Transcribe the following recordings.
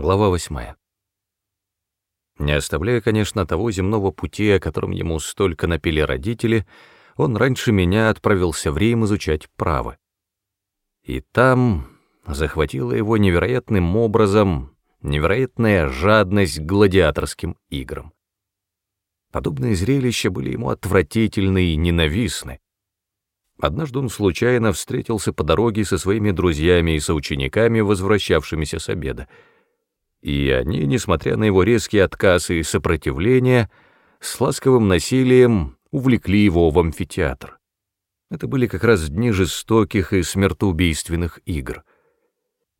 Глава восьмая. Не оставляя, конечно, того земного пути, о котором ему столько напили родители, он раньше меня отправился в Рим изучать право. И там захватила его невероятным образом невероятная жадность к гладиаторским играм. Подобные зрелища были ему отвратительны и ненавистны. Однажды он случайно встретился по дороге со своими друзьями и соучениками, возвращавшимися с обеда — и они, несмотря на его резкие отказы и сопротивление, с ласковым насилием увлекли его в амфитеатр. Это были как раз дни жестоких и смертоубийственных игр.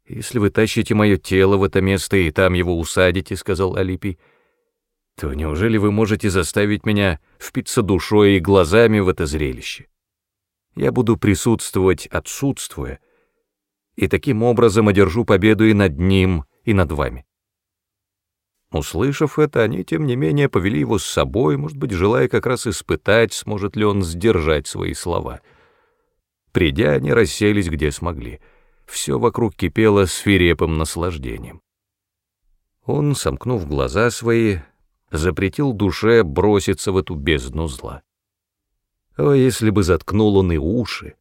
«Если вы тащите мое тело в это место и там его усадите», — сказал Алипий, — «то неужели вы можете заставить меня впиться душой и глазами в это зрелище? Я буду присутствовать, отсутствуя, и таким образом одержу победу и над ним, и над вами». Услышав это, они, тем не менее, повели его с собой, может быть, желая как раз испытать, сможет ли он сдержать свои слова. Придя, они расселись где смогли. Все вокруг кипело свирепым наслаждением. Он, сомкнув глаза свои, запретил душе броситься в эту бездну зла. О, если бы заткнул он и уши,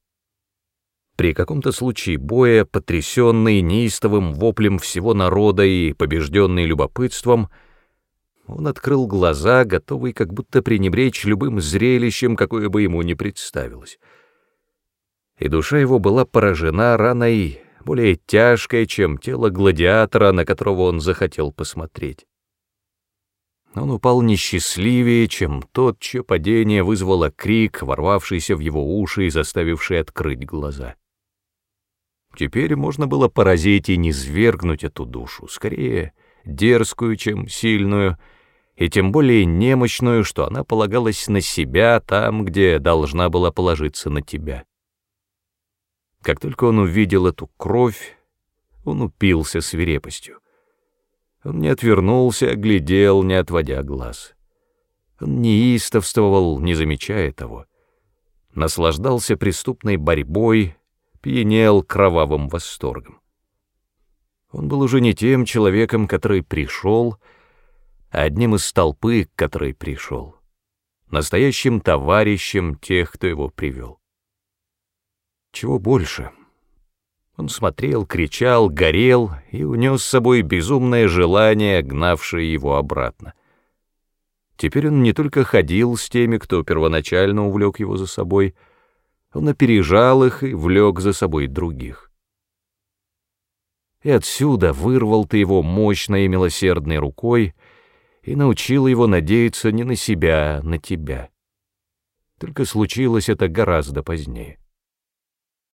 при каком-то случае боя, потрясенный неистовым воплем всего народа и побежденный любопытством, он открыл глаза, готовый как будто пренебречь любым зрелищем, какое бы ему ни представилось. И душа его была поражена раной, более тяжкой, чем тело гладиатора, на которого он захотел посмотреть. Он упал несчастливее, чем тот, чье падение вызвало крик, ворвавшийся в его уши и заставивший открыть глаза. Теперь можно было поразить и низвергнуть эту душу, скорее дерзкую, чем сильную, и тем более немощную, что она полагалась на себя там, где должна была положиться на тебя. Как только он увидел эту кровь, он упился свирепостью. Он не отвернулся, а глядел, не отводя глаз. Он неистовствовал, не замечая того. Наслаждался преступной борьбой, пьянел кровавым восторгом. Он был уже не тем человеком, который пришел, а одним из толпы, к которой пришел, настоящим товарищем тех, кто его привел. Чего больше? Он смотрел, кричал, горел и унес с собой безумное желание, гнавшее его обратно. Теперь он не только ходил с теми, кто первоначально увлек его за собой, — он опережал их и влек за собой других. И отсюда вырвал ты его мощной и милосердной рукой и научил его надеяться не на себя, а на тебя. Только случилось это гораздо позднее.